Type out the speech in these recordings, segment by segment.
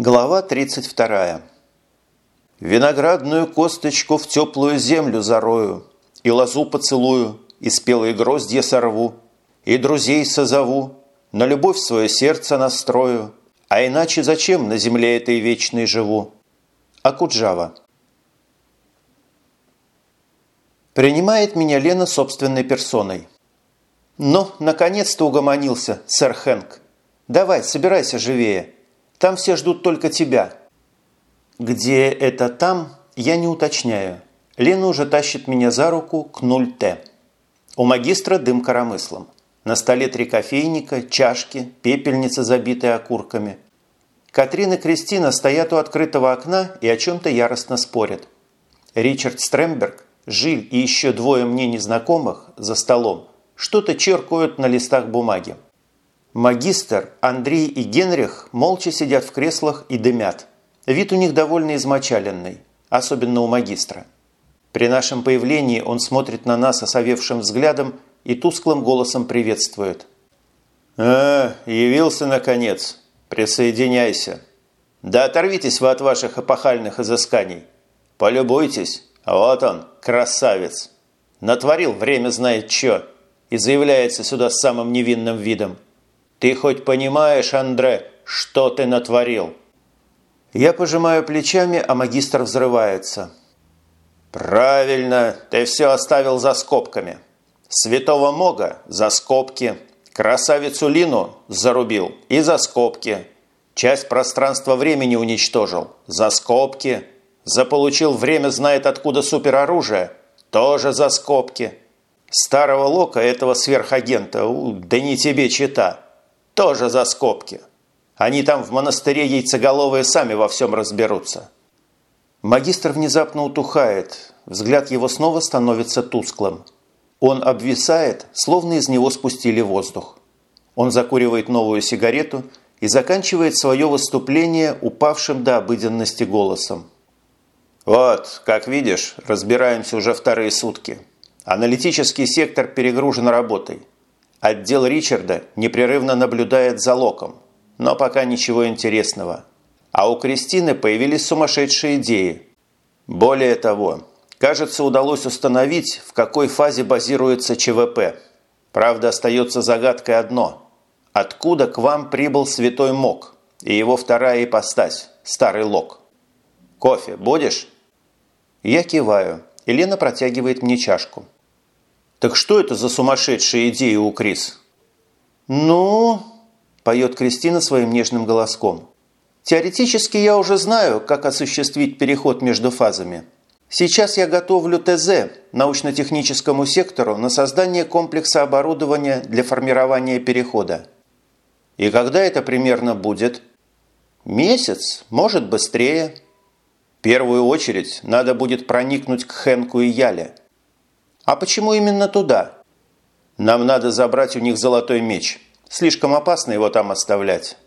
Глава 32. Виноградную косточку в теплую землю зарою, И лозу поцелую, и спелые гроздья сорву, И друзей созову, на любовь свое сердце настрою, А иначе зачем на земле этой вечной живу? Акуджава. Принимает меня Лена собственной персоной. «Ну, наконец-то угомонился, сэр Хэнк. Давай, собирайся живее». Там все ждут только тебя». Где это там, я не уточняю. Лена уже тащит меня за руку к 0Т. У магистра дым коромыслом. На столе три кофейника, чашки, пепельница, забитая окурками. Катрин и Кристина стоят у открытого окна и о чем-то яростно спорят. Ричард Стремберг, Жиль и еще двое мне незнакомых за столом что-то черкают на листах бумаги. Магистр, Андрей и Генрих молча сидят в креслах и дымят. Вид у них довольно измочаленный, особенно у магистра. При нашем появлении он смотрит на нас осовевшим взглядом и тусклым голосом приветствует. «А, явился наконец. Присоединяйся. Да оторвитесь вы от ваших эпохальных изысканий. Полюбуйтесь. Вот он, красавец. Натворил время знает что и заявляется сюда с самым невинным видом. Ты хоть понимаешь, Андре, что ты натворил?» Я пожимаю плечами, а магистр взрывается. «Правильно, ты все оставил за скобками. Святого Мога – за скобки. Красавицу Лину зарубил и за скобки. Часть пространства-времени уничтожил – за скобки. Заполучил время знает откуда супероружие – тоже за скобки. Старого Лока, этого сверхагента, да не тебе чита – тоже за скобки. Они там в монастыре яйцеголовые сами во всем разберутся. Магистр внезапно утухает. Взгляд его снова становится тусклым. Он обвисает, словно из него спустили воздух. Он закуривает новую сигарету и заканчивает свое выступление упавшим до обыденности голосом. «Вот, как видишь, разбираемся уже вторые сутки. Аналитический сектор перегружен работой. Отдел Ричарда непрерывно наблюдает за Локом, но пока ничего интересного. А у Кристины появились сумасшедшие идеи. Более того, кажется, удалось установить, в какой фазе базируется ЧВП. Правда, остается загадкой одно. Откуда к вам прибыл Святой Мок и его вторая ипостась, Старый Лок? Кофе будешь? Я киваю. Елена протягивает мне чашку. Так что это за сумасшедшая идея у Крис? Ну, поет Кристина своим нежным голоском. Теоретически я уже знаю, как осуществить переход между фазами. Сейчас я готовлю ТЗ научно-техническому сектору на создание комплекса оборудования для формирования перехода. И когда это примерно будет? Месяц, может быстрее. В первую очередь надо будет проникнуть к Хенку и Яле – а почему именно туда? Нам надо забрать у них золотой меч. Слишком опасно его там оставлять.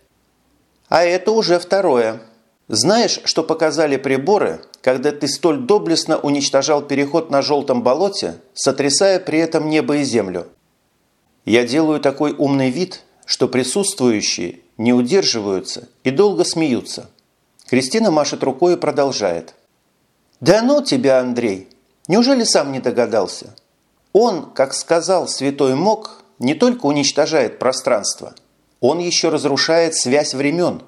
А это уже второе. Знаешь, что показали приборы, когда ты столь доблестно уничтожал переход на желтом болоте, сотрясая при этом небо и землю? Я делаю такой умный вид, что присутствующие не удерживаются и долго смеются. Кристина машет рукой и продолжает. «Да ну тебя, Андрей! Неужели сам не догадался? Он, как сказал святой Мок, не только уничтожает пространство, он еще разрушает связь времен.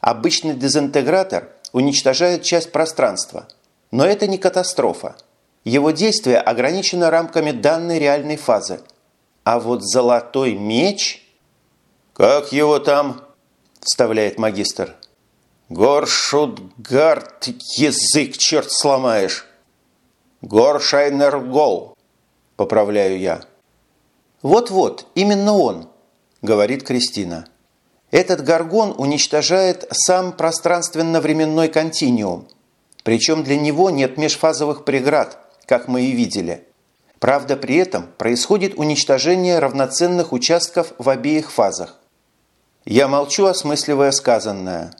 Обычный дезинтегратор уничтожает часть пространства. Но это не катастрофа. Его действие ограничено рамками данной реальной фазы. А вот золотой меч... «Как его там?» – вставляет магистр. «Горшутгард, язык черт сломаешь!» «Горшайнергол», – поправляю я. «Вот-вот, именно он», – говорит Кристина. «Этот горгон уничтожает сам пространственно-временной континиум. Причем для него нет межфазовых преград, как мы и видели. Правда, при этом происходит уничтожение равноценных участков в обеих фазах. Я молчу, осмысливая сказанное.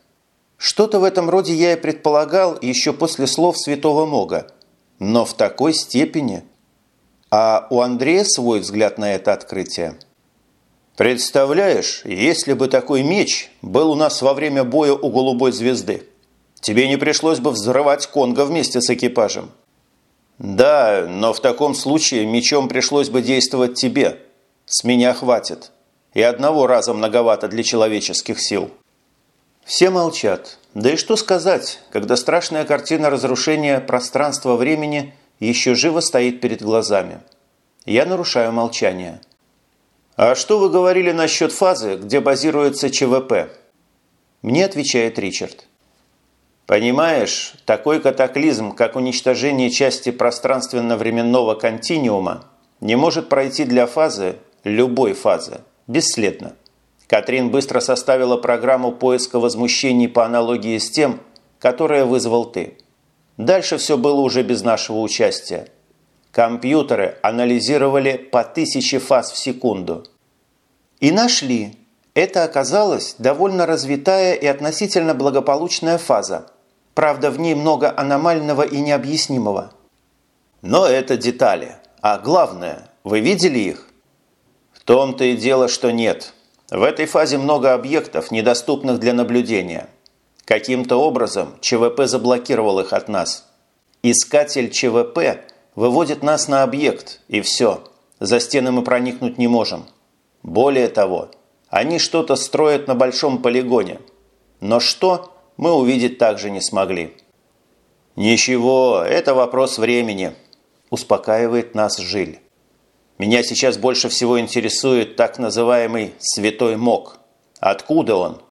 Что-то в этом роде я и предполагал еще после слов святого Мога. Но в такой степени. А у Андрея свой взгляд на это открытие. Представляешь, если бы такой меч был у нас во время боя у голубой звезды, тебе не пришлось бы взрывать Конго вместе с экипажем. Да, но в таком случае мечом пришлось бы действовать тебе. С меня хватит. И одного раза многовато для человеческих сил. Все молчат. Да и что сказать, когда страшная картина разрушения пространства-времени еще живо стоит перед глазами. Я нарушаю молчание. «А что вы говорили насчет фазы, где базируется ЧВП?» Мне отвечает Ричард. Понимаешь, такой катаклизм, как уничтожение части пространственно-временного континиума, не может пройти для фазы, любой фазы, бесследно. Катрин быстро составила программу поиска возмущений по аналогии с тем, которое вызвал ты. Дальше все было уже без нашего участия. Компьютеры анализировали по тысяче фаз в секунду. И нашли. Это оказалась довольно развитая и относительно благополучная фаза – Правда, в ней много аномального и необъяснимого. Но это детали. А главное, вы видели их? В том-то и дело, что нет. В этой фазе много объектов, недоступных для наблюдения. Каким-то образом ЧВП заблокировал их от нас. Искатель ЧВП выводит нас на объект, и все. За стены мы проникнуть не можем. Более того, они что-то строят на большом полигоне. Но что – мы увидеть также не смогли. «Ничего, это вопрос времени», – успокаивает нас Жиль. «Меня сейчас больше всего интересует так называемый «святой мог». Откуда он?»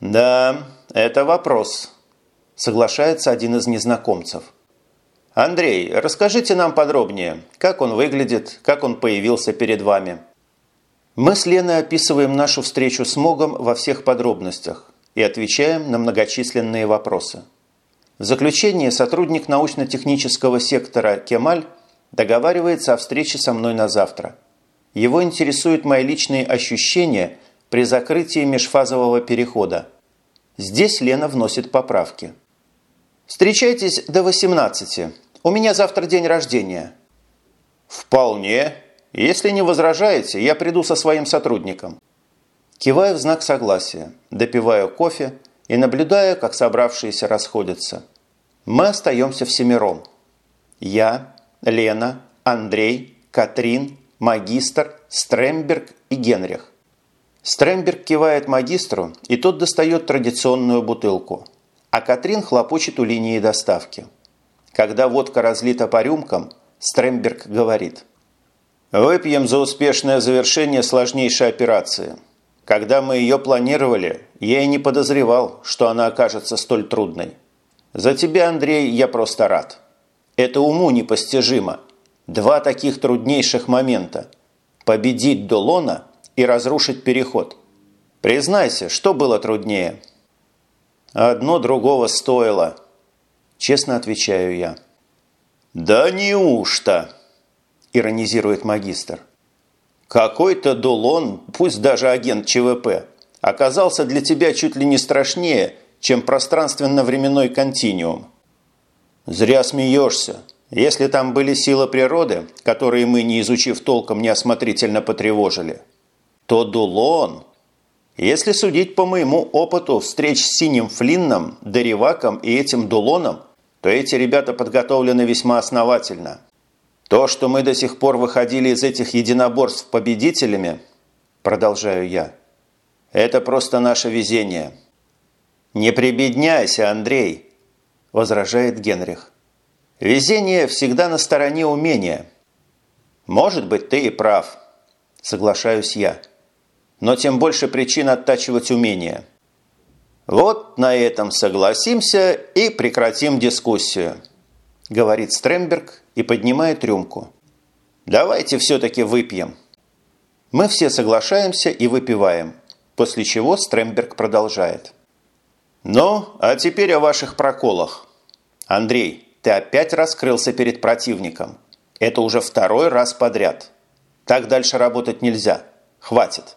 «Да, это вопрос», – соглашается один из незнакомцев. «Андрей, расскажите нам подробнее, как он выглядит, как он появился перед вами». Мы с Леной описываем нашу встречу с Могом во всех подробностях, и отвечаем на многочисленные вопросы. В заключение сотрудник научно-технического сектора Кемаль договаривается о встрече со мной на завтра. Его интересуют мои личные ощущения при закрытии межфазового перехода. Здесь Лена вносит поправки. «Встречайтесь до 18. У меня завтра день рождения». «Вполне. Если не возражаете, я приду со своим сотрудником». Киваю в знак согласия, допиваю кофе и наблюдаю, как собравшиеся расходятся. Мы остаемся всемиром. Я, Лена, Андрей, Катрин, магистр, Стремберг и Генрих. Стремберг кивает магистру, и тот достает традиционную бутылку, а Катрин хлопочет у линии доставки. Когда водка разлита по рюмкам, Стремберг говорит «Выпьем за успешное завершение сложнейшей операции». Когда мы ее планировали, я и не подозревал, что она окажется столь трудной. За тебя, Андрей, я просто рад. Это уму непостижимо. Два таких труднейших момента. Победить Долона и разрушить переход. Признайся, что было труднее? Одно другого стоило. Честно отвечаю я. «Да неужто?» – иронизирует магистр. Какой-то Дулон, пусть даже агент ЧВП, оказался для тебя чуть ли не страшнее, чем пространственно-временной континиум. Зря смеешься. Если там были силы природы, которые мы, не изучив толком, неосмотрительно потревожили, то Дулон... Если судить по моему опыту встреч с Синим Флинном, Дереваком и этим Дулоном, то эти ребята подготовлены весьма основательно. То, что мы до сих пор выходили из этих единоборств победителями, продолжаю я, это просто наше везение. Не прибедняйся, Андрей, возражает Генрих. Везение всегда на стороне умения. Может быть, ты и прав, соглашаюсь я. Но тем больше причин оттачивать умения. Вот на этом согласимся и прекратим дискуссию, говорит Стремберг и поднимает рюмку. «Давайте все-таки выпьем». Мы все соглашаемся и выпиваем, после чего Стремберг продолжает. «Ну, а теперь о ваших проколах. Андрей, ты опять раскрылся перед противником. Это уже второй раз подряд. Так дальше работать нельзя. Хватит.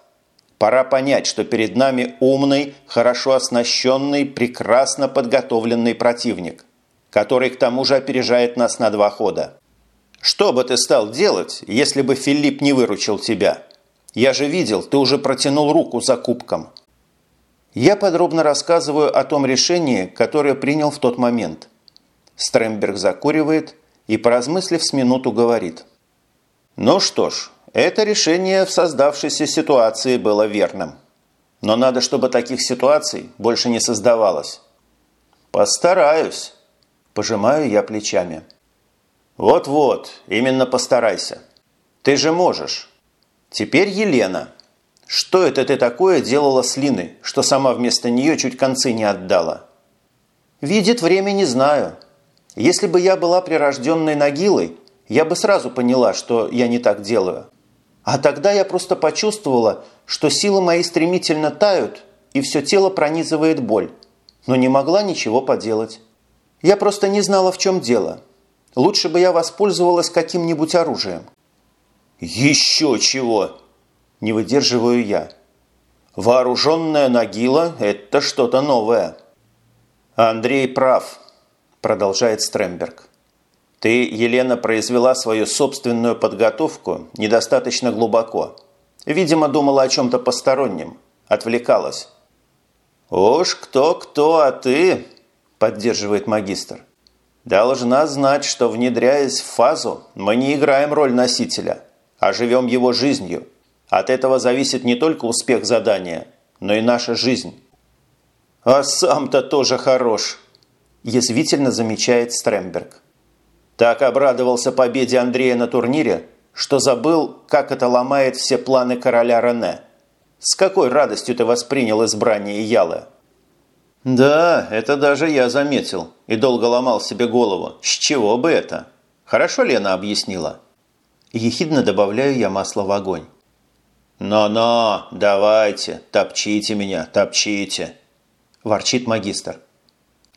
Пора понять, что перед нами умный, хорошо оснащенный, прекрасно подготовленный противник – который к тому же опережает нас на два хода. Что бы ты стал делать, если бы Филипп не выручил тебя? Я же видел, ты уже протянул руку за кубком. Я подробно рассказываю о том решении, которое принял в тот момент. Стремберг закуривает и, поразмыслив с минуту, говорит. Ну что ж, это решение в создавшейся ситуации было верным. Но надо, чтобы таких ситуаций больше не создавалось. Постараюсь. Пожимаю я плечами. Вот-вот, именно постарайся. Ты же можешь. Теперь Елена. Что это ты такое делала с Линой, что сама вместо нее чуть концы не отдала? Видит время, не знаю. Если бы я была прирожденной Нагилой, я бы сразу поняла, что я не так делаю. А тогда я просто почувствовала, что силы мои стремительно тают, и все тело пронизывает боль. Но не могла ничего поделать. Я просто не знала, в чем дело. Лучше бы я воспользовалась каким-нибудь оружием. «Еще чего!» – не выдерживаю я. «Вооруженная Нагила – это что-то новое». «Андрей прав», – продолжает Стремберг. «Ты, Елена, произвела свою собственную подготовку недостаточно глубоко. Видимо, думала о чем-то постороннем, отвлекалась». «Уж кто-кто, а ты», – поддерживает магистр, – «должна знать, что, внедряясь в фазу, мы не играем роль носителя» а живем его жизнью. От этого зависит не только успех задания, но и наша жизнь. «А сам-то тоже хорош», – язвительно замечает Стремберг. Так обрадовался победе Андрея на турнире, что забыл, как это ломает все планы короля Рене. С какой радостью ты воспринял избрание Ялы? Да, это даже я заметил и долго ломал себе голову. С чего бы это? Хорошо Лена объяснила. Ехидно добавляю я масло в огонь. «Но-но, давайте, топчите меня, топчите!» – ворчит магистр.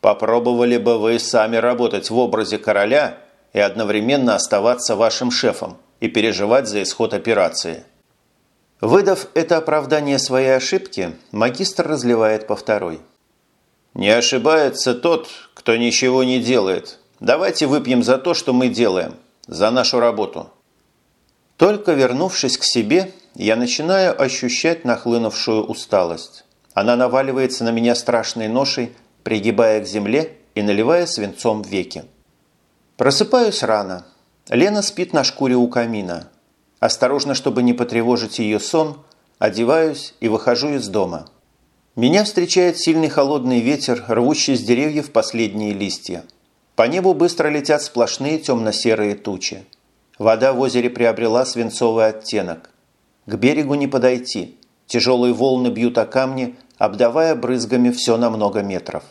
«Попробовали бы вы сами работать в образе короля и одновременно оставаться вашим шефом и переживать за исход операции». Выдав это оправдание своей ошибки, магистр разливает по второй. «Не ошибается тот, кто ничего не делает. Давайте выпьем за то, что мы делаем, за нашу работу». Только вернувшись к себе, я начинаю ощущать нахлынувшую усталость. Она наваливается на меня страшной ношей, пригибая к земле и наливая свинцом веки. Просыпаюсь рано. Лена спит на шкуре у камина. Осторожно, чтобы не потревожить ее сон, одеваюсь и выхожу из дома. Меня встречает сильный холодный ветер, рвущий с деревьев последние листья. По небу быстро летят сплошные темно-серые тучи. Вода в озере приобрела свинцовый оттенок. К берегу не подойти. Тяжелые волны бьют о камни, обдавая брызгами все на много метров.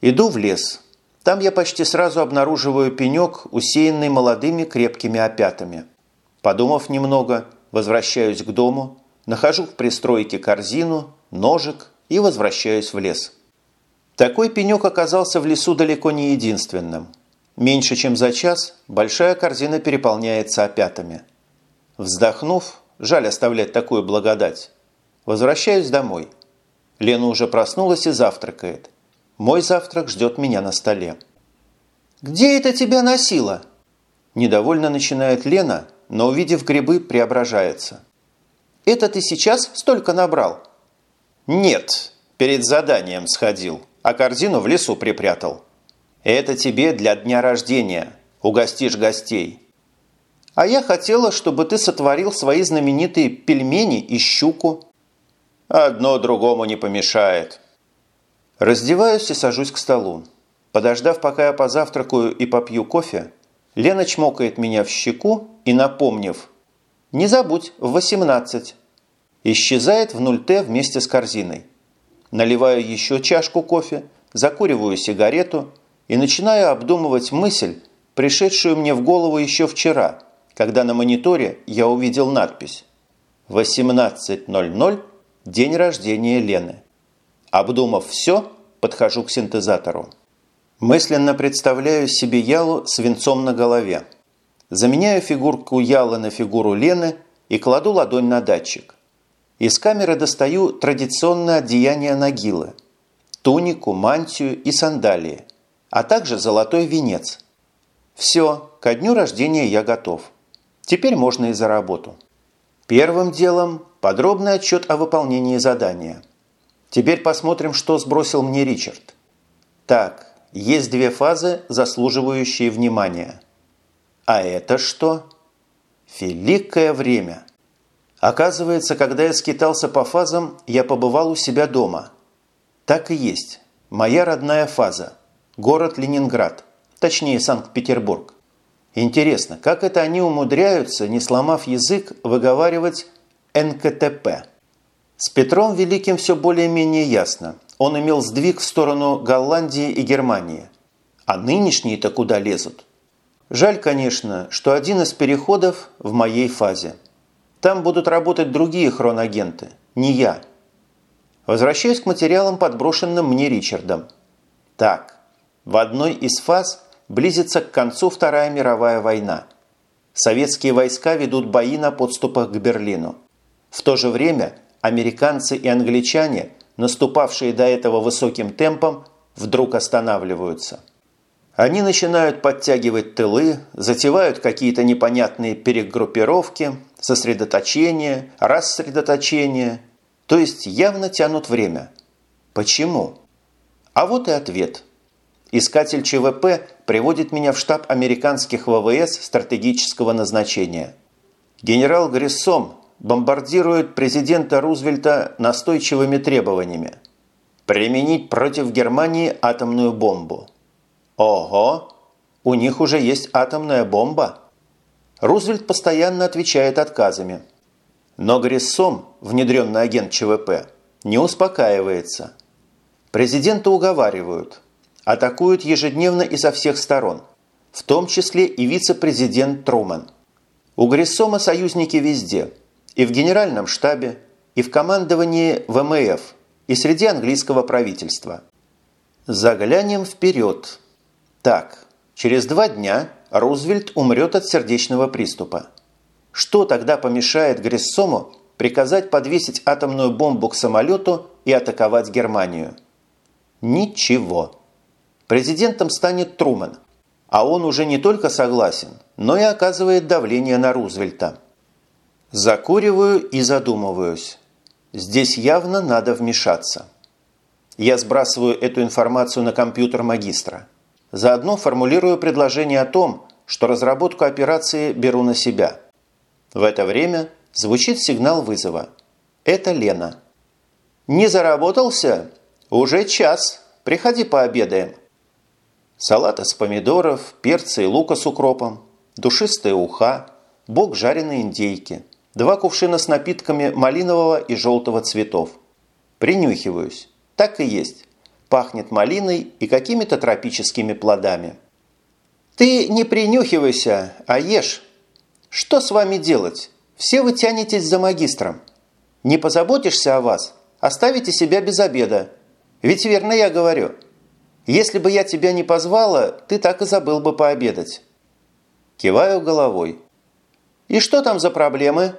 Иду в лес. Там я почти сразу обнаруживаю пенек, усеянный молодыми крепкими опятами. Подумав немного, возвращаюсь к дому, нахожу в пристройке корзину, ножик и возвращаюсь в лес. Такой пенек оказался в лесу далеко не единственным – Меньше чем за час большая корзина переполняется опятами. Вздохнув, жаль оставлять такую благодать, возвращаюсь домой. Лена уже проснулась и завтракает. Мой завтрак ждет меня на столе. «Где это тебя носило?» Недовольно начинает Лена, но, увидев грибы, преображается. «Это ты сейчас столько набрал?» «Нет, перед заданием сходил, а корзину в лесу припрятал». Это тебе для дня рождения. Угостишь гостей. А я хотела, чтобы ты сотворил свои знаменитые пельмени и щуку. Одно другому не помешает. Раздеваюсь и сажусь к столу. Подождав, пока я позавтракаю и попью кофе, Лена чмокает меня в щеку и, напомнив «Не забудь, в 18», исчезает в 0Т вместе с корзиной. Наливаю еще чашку кофе, закуриваю сигарету и начинаю обдумывать мысль, пришедшую мне в голову еще вчера, когда на мониторе я увидел надпись «18.00. День рождения Лены». Обдумав все, подхожу к синтезатору. Мысленно представляю себе Ялу с венцом на голове. Заменяю фигурку Ялы на фигуру Лены и кладу ладонь на датчик. Из камеры достаю традиционное одеяние Нагилы – тунику, мантию и сандалии – а также золотой венец. Все, ко дню рождения я готов. Теперь можно и за работу. Первым делом подробный отчет о выполнении задания. Теперь посмотрим, что сбросил мне Ричард. Так, есть две фазы, заслуживающие внимания. А это что? Великое время. Оказывается, когда я скитался по фазам, я побывал у себя дома. Так и есть. Моя родная фаза. Город Ленинград. Точнее, Санкт-Петербург. Интересно, как это они умудряются, не сломав язык, выговаривать НКТП? С Петром Великим все более-менее ясно. Он имел сдвиг в сторону Голландии и Германии. А нынешние-то куда лезут? Жаль, конечно, что один из переходов в моей фазе. Там будут работать другие хронагенты, не я. Возвращаюсь к материалам, подброшенным мне Ричардом. Так, в одной из фаз близится к концу Вторая мировая война. Советские войска ведут бои на подступах к Берлину. В то же время американцы и англичане, наступавшие до этого высоким темпом, вдруг останавливаются. Они начинают подтягивать тылы, затевают какие-то непонятные перегруппировки, сосредоточения, рассредоточения, то есть явно тянут время. Почему? А вот и ответ – Искатель ЧВП приводит меня в штаб американских ВВС стратегического назначения. Генерал Гриссом бомбардирует президента Рузвельта настойчивыми требованиями. Применить против Германии атомную бомбу. Ого! У них уже есть атомная бомба. Рузвельт постоянно отвечает отказами. Но Гриссом, внедренный агент ЧВП, не успокаивается. Президента уговаривают – атакуют ежедневно изо всех сторон, в том числе и вице-президент Труман. У Гриссома союзники везде – и в генеральном штабе, и в командовании ВМФ, и среди английского правительства. Заглянем вперед. Так, через два дня Рузвельт умрет от сердечного приступа. Что тогда помешает Гриссому приказать подвесить атомную бомбу к самолету и атаковать Германию? Ничего. Президентом станет Трумэн, а он уже не только согласен, но и оказывает давление на Рузвельта. Закуриваю и задумываюсь. Здесь явно надо вмешаться. Я сбрасываю эту информацию на компьютер магистра. Заодно формулирую предложение о том, что разработку операции беру на себя. В это время звучит сигнал вызова. Это Лена. «Не заработался? Уже час. Приходи пообедаем» салат из помидоров, перца и лука с укропом, душистая уха, бок жареной индейки, два кувшина с напитками малинового и желтого цветов. Принюхиваюсь. Так и есть. Пахнет малиной и какими-то тропическими плодами. Ты не принюхивайся, а ешь. Что с вами делать? Все вы тянетесь за магистром. Не позаботишься о вас, оставите себя без обеда. Ведь верно я говорю – если бы я тебя не позвала, ты так и забыл бы пообедать». Киваю головой. «И что там за проблемы?»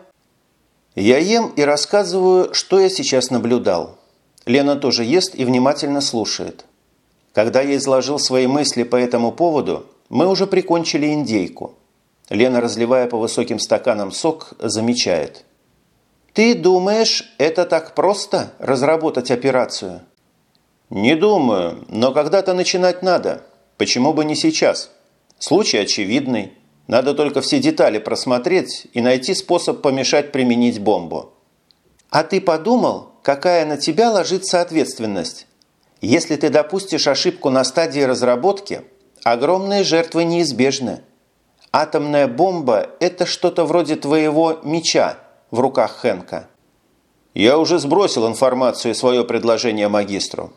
Я ем и рассказываю, что я сейчас наблюдал. Лена тоже ест и внимательно слушает. Когда я изложил свои мысли по этому поводу, мы уже прикончили индейку. Лена, разливая по высоким стаканам сок, замечает. «Ты думаешь, это так просто – разработать операцию?» «Не думаю, но когда-то начинать надо. Почему бы не сейчас? Случай очевидный. Надо только все детали просмотреть и найти способ помешать применить бомбу». «А ты подумал, какая на тебя ложится ответственность? Если ты допустишь ошибку на стадии разработки, огромные жертвы неизбежны. Атомная бомба – это что-то вроде твоего меча в руках Хэнка». «Я уже сбросил информацию и свое предложение магистру.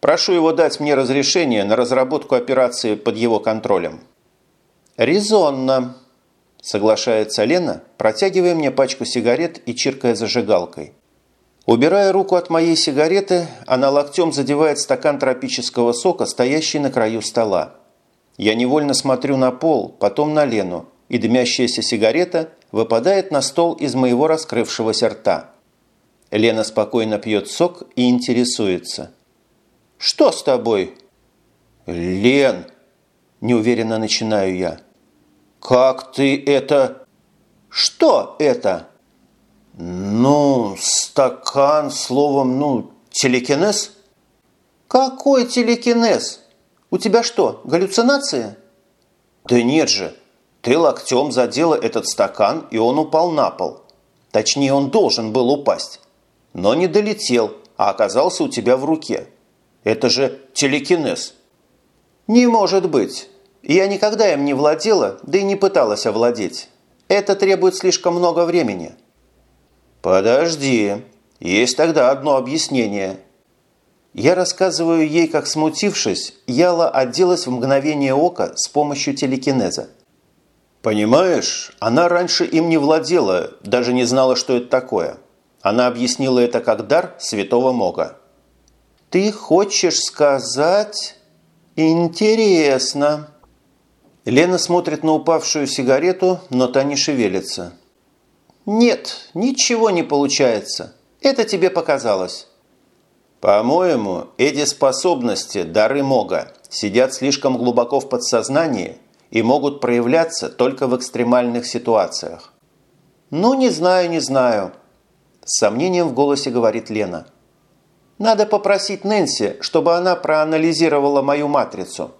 Прошу его дать мне разрешение на разработку операции под его контролем». «Резонно», – соглашается Лена, протягивая мне пачку сигарет и чиркая зажигалкой. Убирая руку от моей сигареты, она локтем задевает стакан тропического сока, стоящий на краю стола. Я невольно смотрю на пол, потом на Лену, и дымящаяся сигарета выпадает на стол из моего раскрывшегося рта. Лена спокойно пьет сок и интересуется – что с тобой?» «Лен!» – неуверенно начинаю я. «Как ты это...» «Что это?» Ну, стакан, словом, ну, телекинез? Какой телекинез? У тебя что, галлюцинации? Да нет же, ты локтем задела этот стакан, и он упал на пол. Точнее, он должен был упасть. Но не долетел, а оказался у тебя в руке. Это же телекинез. Не может быть. Я никогда им не владела, да и не пыталась овладеть. Это требует слишком много времени. Подожди. Есть тогда одно объяснение. Я рассказываю ей, как смутившись, Яла оделась в мгновение ока с помощью телекинеза. Понимаешь, она раньше им не владела, даже не знала, что это такое. Она объяснила это как дар святого Мога. «Ты хочешь сказать...» «Интересно». Лена смотрит на упавшую сигарету, но та не шевелится. «Нет, ничего не получается. Это тебе показалось». «По-моему, эти способности, дары Мога, сидят слишком глубоко в подсознании и могут проявляться только в экстремальных ситуациях». «Ну, не знаю, не знаю. С сомнением в голосе говорит Лена. «Надо попросить Нэнси, чтобы она проанализировала мою матрицу».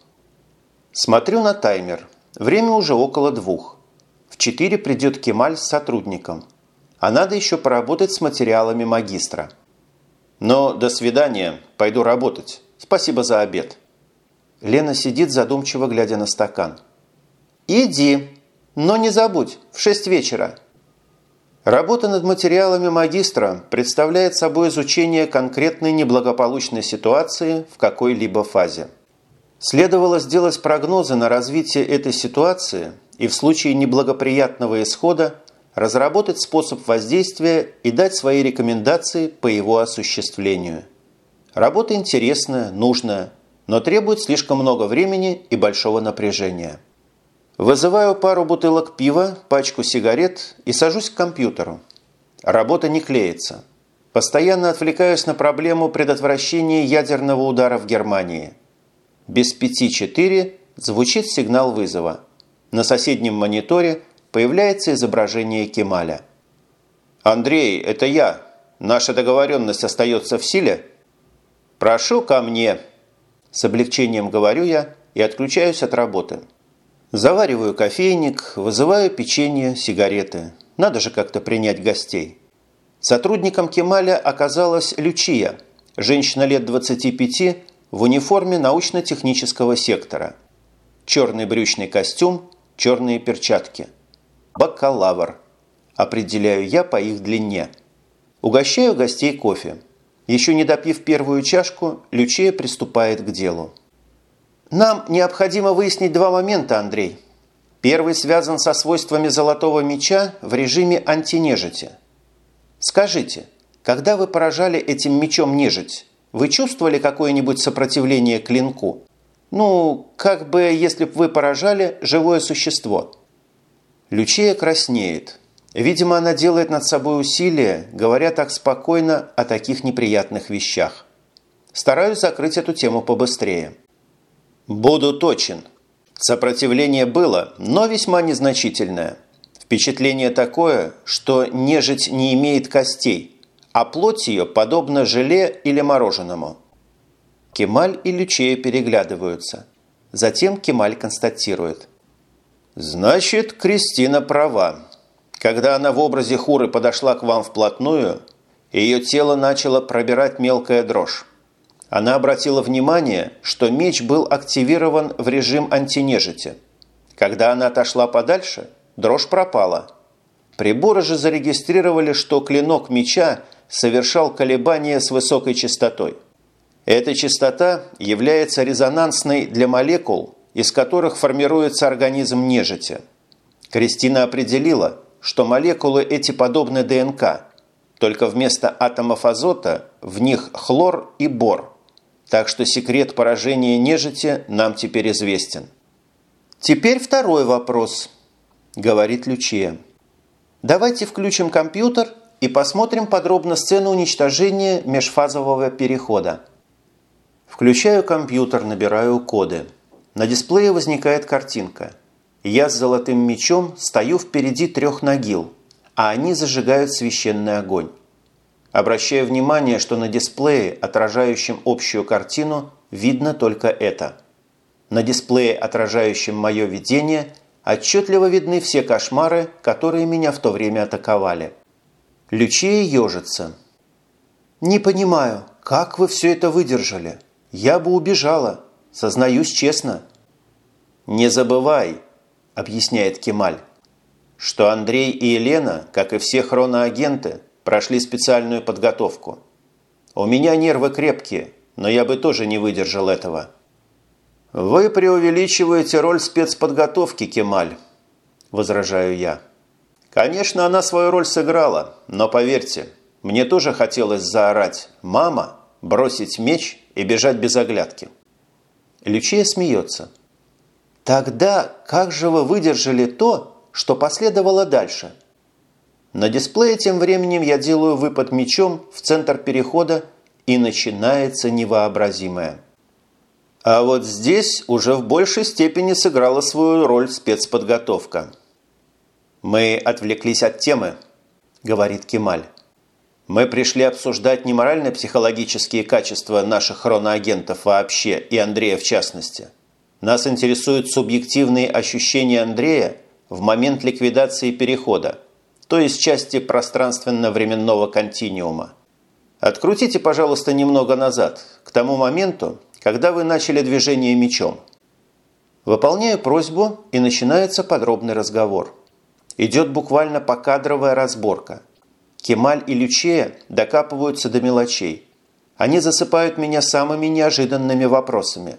Смотрю на таймер. Время уже около двух. В четыре придет Кемаль с сотрудником. А надо еще поработать с материалами магистра. Но до свидания. Пойду работать. Спасибо за обед. Лена сидит задумчиво, глядя на стакан. «Иди, но не забудь, в шесть вечера». Работа над материалами магистра представляет собой изучение конкретной неблагополучной ситуации в какой-либо фазе. Следовало сделать прогнозы на развитие этой ситуации и в случае неблагоприятного исхода разработать способ воздействия и дать свои рекомендации по его осуществлению. Работа интересная, нужная, но требует слишком много времени и большого напряжения. Вызываю пару бутылок пива, пачку сигарет и сажусь к компьютеру. Работа не клеится. Постоянно отвлекаюсь на проблему предотвращения ядерного удара в Германии. Без пяти четыре звучит сигнал вызова. На соседнем мониторе появляется изображение Кемаля. «Андрей, это я. Наша договоренность остается в силе?» «Прошу ко мне!» С облегчением говорю я и отключаюсь от работы. Завариваю кофейник, вызываю печенье, сигареты. Надо же как-то принять гостей. Сотрудником Кемаля оказалась Лючия, женщина лет 25 в униформе научно-технического сектора. Черный брючный костюм, черные перчатки. Бакалавр. Определяю я по их длине. Угощаю гостей кофе. Еще не допив первую чашку, Лючия приступает к делу. Нам необходимо выяснить два момента, Андрей. Первый связан со свойствами золотого меча в режиме антинежити. Скажите, когда вы поражали этим мечом нежить, вы чувствовали какое-нибудь сопротивление клинку? Ну, как бы, если бы вы поражали живое существо. Лючея краснеет. Видимо, она делает над собой усилия, говоря так спокойно о таких неприятных вещах. Стараюсь закрыть эту тему побыстрее. Буду точен. Сопротивление было, но весьма незначительное. Впечатление такое, что нежить не имеет костей, а плоть ее подобна желе или мороженому. Кемаль и Лючея переглядываются. Затем Кемаль констатирует. «Значит, Кристина права. Когда она в образе Хуры подошла к вам вплотную, ее тело начало пробирать мелкая дрожь. Она обратила внимание, что меч был активирован в режим антинежити. Когда она отошла подальше, дрожь пропала. Приборы же зарегистрировали, что клинок меча совершал колебания с высокой частотой. Эта частота является резонансной для молекул, из которых формируется организм нежити. Кристина определила, что молекулы эти подобны ДНК, только вместо атомов азота в них хлор и бор – так что секрет поражения нежити нам теперь известен. «Теперь второй вопрос», – говорит Лючия. «Давайте включим компьютер и посмотрим подробно сцену уничтожения межфазового перехода». Включаю компьютер, набираю коды. На дисплее возникает картинка. Я с золотым мечом стою впереди трех ногил, а они зажигают священный огонь. Обращаю внимание, что на дисплее, отражающем общую картину, видно только это. На дисплее, отражающем мое видение, отчетливо видны все кошмары, которые меня в то время атаковали. Лючия ежится. «Не понимаю, как вы все это выдержали? Я бы убежала, сознаюсь честно». «Не забывай», – объясняет Кемаль, что Андрей и Елена, как и все хроноагенты, прошли специальную подготовку. У меня нервы крепкие, но я бы тоже не выдержал этого. «Вы преувеличиваете роль спецподготовки, Кемаль», – возражаю я. «Конечно, она свою роль сыграла, но поверьте, мне тоже хотелось заорать «Мама!», бросить меч и бежать без оглядки». Лючия смеется. «Тогда как же вы выдержали то, что последовало дальше?» На дисплее тем временем я делаю выпад мечом в центр перехода и начинается невообразимое. А вот здесь уже в большей степени сыграла свою роль спецподготовка. «Мы отвлеклись от темы», – говорит Кемаль. «Мы пришли обсуждать не морально-психологические качества наших хроноагентов вообще и Андрея в частности. Нас интересуют субъективные ощущения Андрея в момент ликвидации перехода, то есть части пространственно-временного континиума. Открутите, пожалуйста, немного назад, к тому моменту, когда вы начали движение мечом. Выполняю просьбу, и начинается подробный разговор. Идет буквально покадровая разборка. Кемаль и Лючея докапываются до мелочей. Они засыпают меня самыми неожиданными вопросами.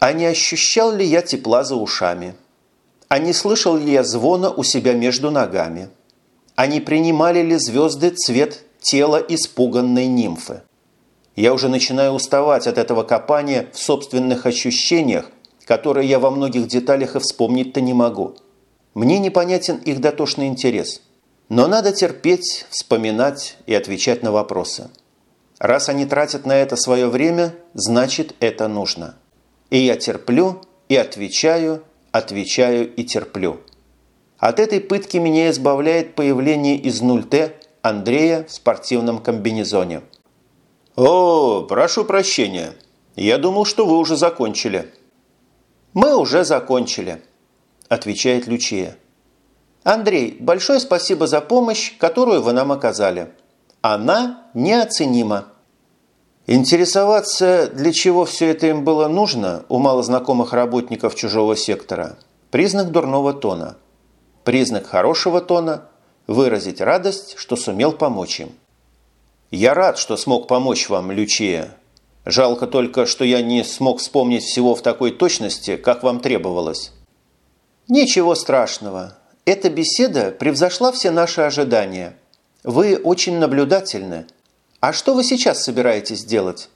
А не ощущал ли я тепла за ушами? А не слышал ли я звона у себя между ногами? Не принимали ли звезды цвет тела испуганной нимфы? Я уже начинаю уставать от этого копания в собственных ощущениях, которые я во многих деталях и вспомнить-то не могу. Мне непонятен их дотошный интерес. Но надо терпеть, вспоминать и отвечать на вопросы. Раз они тратят на это свое время, значит это нужно. И я терплю, и отвечаю, отвечаю и терплю. От этой пытки меня избавляет появление из 0Т Андрея в спортивном комбинезоне. «О, прошу прощения. Я думал, что вы уже закончили». «Мы уже закончили», – отвечает Лючия. «Андрей, большое спасибо за помощь, которую вы нам оказали. Она неоценима». Интересоваться, для чего все это им было нужно, у малознакомых работников чужого сектора – признак дурного тона. Признак хорошего тона – выразить радость, что сумел помочь им. Я рад, что смог помочь вам, Лючия. Жалко только, что я не смог вспомнить всего в такой точности, как вам требовалось. Ничего страшного. Эта беседа превзошла все наши ожидания. Вы очень наблюдательны. А что вы сейчас собираетесь делать?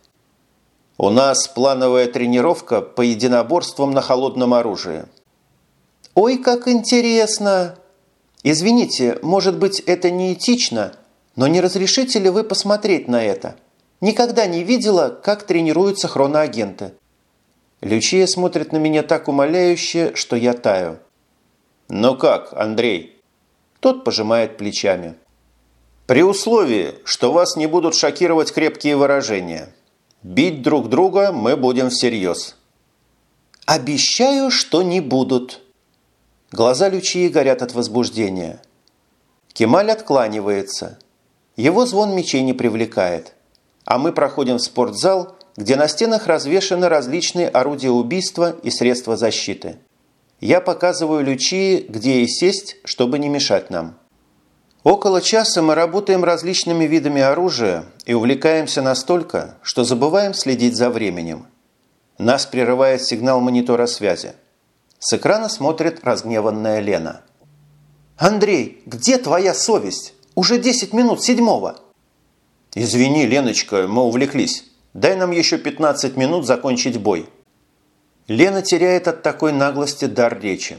У нас плановая тренировка по единоборствам на холодном оружии. Ой, как интересно! Извините, может быть, это неэтично, но не разрешите ли вы посмотреть на это? Никогда не видела, как тренируются хроноагенты. Лючия смотрит на меня так умоляюще, что я таю. «Ну как, Андрей?» Тот пожимает плечами. «При условии, что вас не будут шокировать крепкие выражения. Бить друг друга мы будем всерьез». «Обещаю, что не будут». Глаза Лючии горят от возбуждения. Кемаль откланивается – его звон мечей не привлекает. А мы проходим в спортзал, где на стенах развешаны различные орудия убийства и средства защиты. Я показываю Лючии, где и сесть, чтобы не мешать нам. Около часа мы работаем различными видами оружия и увлекаемся настолько, что забываем следить за временем. Нас прерывает сигнал монитора связи. С экрана смотрит разгневанная Лена. «Андрей, где твоя совесть? Уже 10 минут седьмого». «Извини, Леночка, мы увлеклись. Дай нам еще 15 минут закончить бой». Лена теряет от такой наглости дар речи.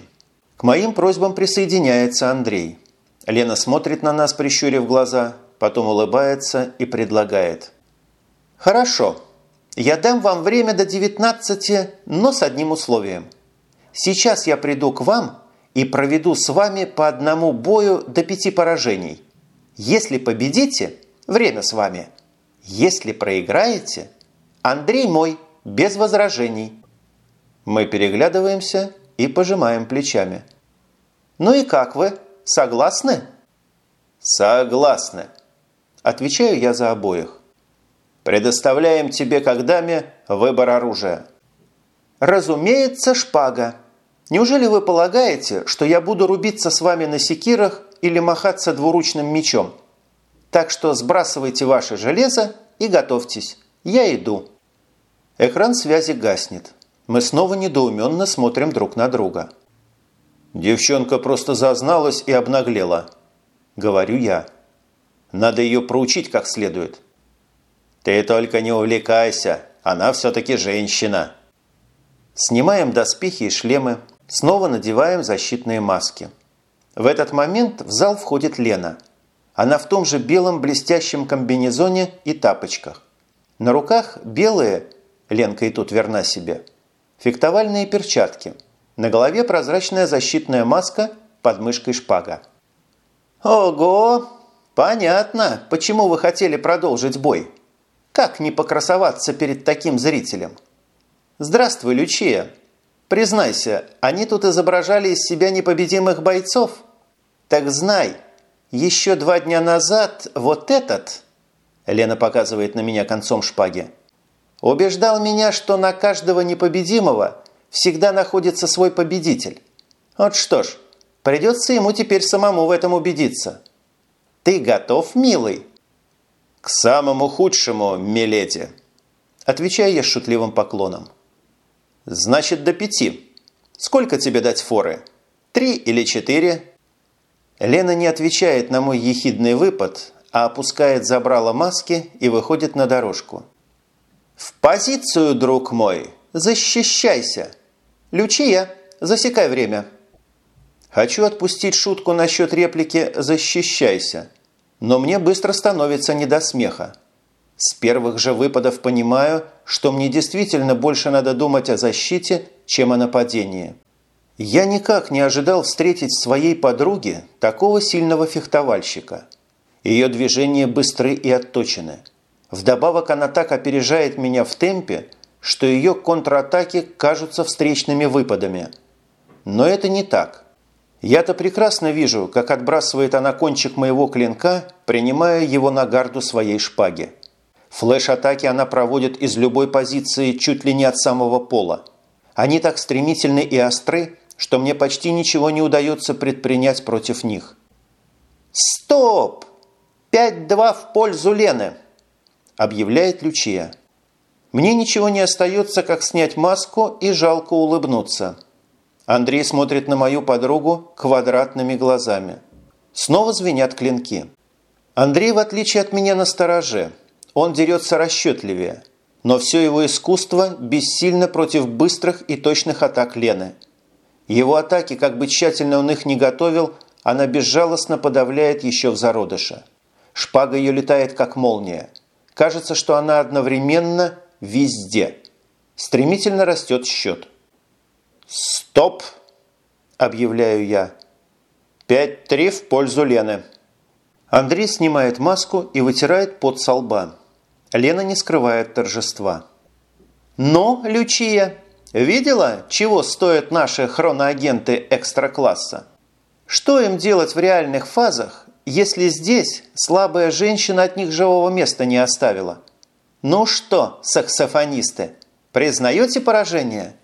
К моим просьбам присоединяется Андрей. Лена смотрит на нас, прищурив глаза, потом улыбается и предлагает. «Хорошо. Я дам вам время до 19, но с одним условием. Сейчас я приду к вам и проведу с вами по одному бою до пяти поражений. Если победите, время с вами. Если проиграете, Андрей мой, без возражений. Мы переглядываемся и пожимаем плечами. Ну и как вы? Согласны? Согласны. Отвечаю я за обоих. Предоставляем тебе, как даме, выбор оружия. Разумеется, шпага. Неужели вы полагаете, что я буду рубиться с вами на секирах или махаться двуручным мечом? Так что сбрасывайте ваше железо и готовьтесь. Я иду. Экран связи гаснет. Мы снова недоуменно смотрим друг на друга. Девчонка просто зазналась и обнаглела. Говорю я. Надо ее проучить как следует. Ты только не увлекайся, она все-таки женщина. Снимаем доспехи и шлемы, снова надеваем защитные маски. В этот момент в зал входит Лена. Она в том же белом блестящем комбинезоне и тапочках. На руках белые, Ленка и тут верна себе, фехтовальные перчатки. На голове прозрачная защитная маска, под мышкой шпага. «Ого! Понятно, почему вы хотели продолжить бой. Как не покрасоваться перед таким зрителем?» «Здравствуй, Лючия. Признайся, они тут изображали из себя непобедимых бойцов? Так знай, еще два дня назад вот этот...» Лена показывает на меня концом шпаги. «Убеждал меня, что на каждого непобедимого всегда находится свой победитель. Вот что ж, придется ему теперь самому в этом убедиться. Ты готов, милый?» «К самому худшему, миледи», – отвечаю я с шутливым поклоном. «Значит, до пяти. Сколько тебе дать форы? Три или четыре?» Лена не отвечает на мой ехидный выпад, а опускает забрало маски и выходит на дорожку. «В позицию, друг мой! Защищайся! Лючия, засекай время!» Хочу отпустить шутку насчет реплики «защищайся», но мне быстро становится не до смеха. С первых же выпадов понимаю, что мне действительно больше надо думать о защите, чем о нападении. Я никак не ожидал встретить своей подруге такого сильного фехтовальщика. Ее движения быстры и отточены. Вдобавок она так опережает меня в темпе, что ее контратаки кажутся встречными выпадами. Но это не так. Я-то прекрасно вижу, как отбрасывает она кончик моего клинка, принимая его на гарду своей шпаги. Флэш-атаки она проводит из любой позиции чуть ли не от самого пола. Они так стремительны и остры, что мне почти ничего не удается предпринять против них. «Стоп! 5-2 в пользу Лены!» – объявляет Лючия. Мне ничего не остается, как снять маску и жалко улыбнуться. Андрей смотрит на мою подругу квадратными глазами. Снова звенят клинки. Андрей, в отличие от меня, на стороже – он дерется расчетливее, но все его искусство бессильно против быстрых и точных атак Лены. Его атаки, как бы тщательно он их не готовил, она безжалостно подавляет еще в зародыше. Шпага ее летает, как молния. Кажется, что она одновременно везде. Стремительно растет счет. «Стоп!» – объявляю я. «Пять-три в пользу Лены». Андрей снимает маску и вытирает пот со лба. Лена не скрывает торжества. «Но, Лючия, видела, чего стоят наши хроноагенты экстра-класса? Что им делать в реальных фазах, если здесь слабая женщина от них живого места не оставила? Ну что, саксофонисты, признаете поражение?»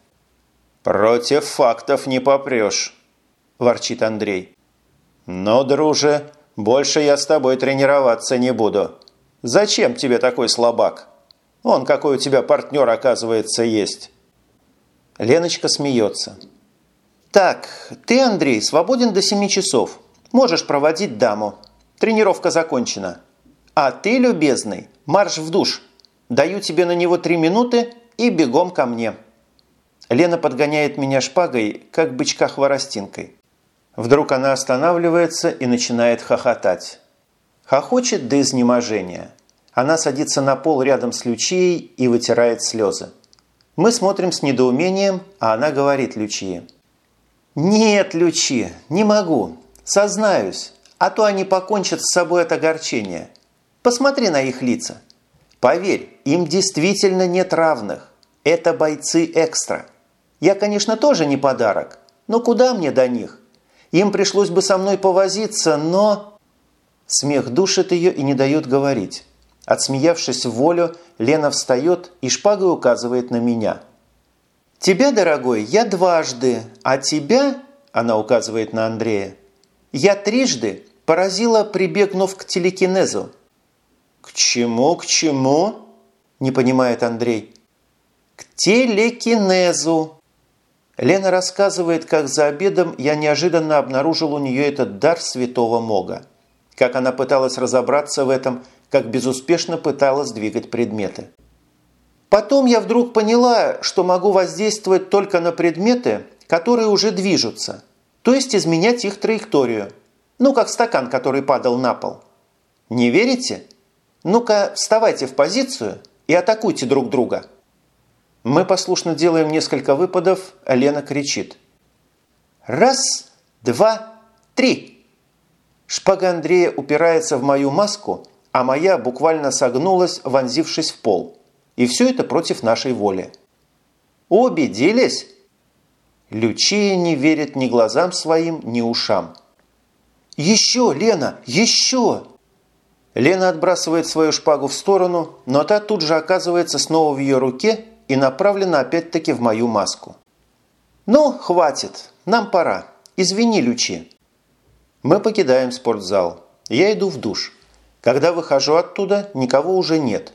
«Против фактов не попрешь», – ворчит Андрей. «Но, друже, больше я с тобой тренироваться не буду. Зачем тебе такой слабак? Он какой у тебя партнер, оказывается, есть». Леночка смеется. «Так, ты, Андрей, свободен до 7 часов. Можешь проводить даму. Тренировка закончена. А ты, любезный, марш в душ. Даю тебе на него три минуты и бегом ко мне». Лена подгоняет меня шпагой, как бычка хворостинкой. Вдруг она останавливается и начинает хохотать. Хохочет до изнеможения. Она садится на пол рядом с Лючией и вытирает слезы. Мы смотрим с недоумением, а она говорит Лючии. «Нет, Лючи, не могу. Сознаюсь. А то они покончат с собой от огорчения. Посмотри на их лица. Поверь, им действительно нет равных. Это бойцы экстра. Я, конечно, тоже не подарок. Но куда мне до них? Им пришлось бы со мной повозиться, но...» Смех душит ее и не дает говорить. Отсмеявшись в волю, Лена встает и шпагой указывает на меня. «Тебя, дорогой, я дважды, а тебя, – она указывает на Андрея, – я трижды поразила, прибегнув к телекинезу». «К чему, к чему?» – не понимает Андрей. «К телекинезу». Лена рассказывает, как за обедом я неожиданно обнаружил у нее этот дар святого Мога. Как она пыталась разобраться в этом – как безуспешно пыталась двигать предметы. Потом я вдруг поняла, что могу воздействовать только на предметы, которые уже движутся, то есть изменять их траекторию. Ну, как стакан, который падал на пол. Не верите? Ну-ка, вставайте в позицию и атакуйте друг друга. Мы послушно делаем несколько выпадов, а Лена кричит. Раз, два, три. Шпага Андрея упирается в мою маску – а моя буквально согнулась, вонзившись в пол. И все это против нашей воли. «Убедились?» Лючия не верит ни глазам своим, ни ушам. «Еще, Лена, еще!» Лена отбрасывает свою шпагу в сторону, но та тут же оказывается снова в ее руке и направлена опять-таки в мою маску. «Ну, хватит, нам пора. Извини, Лючи». Мы покидаем спортзал. Я иду в душ. Когда выхожу оттуда, никого уже нет.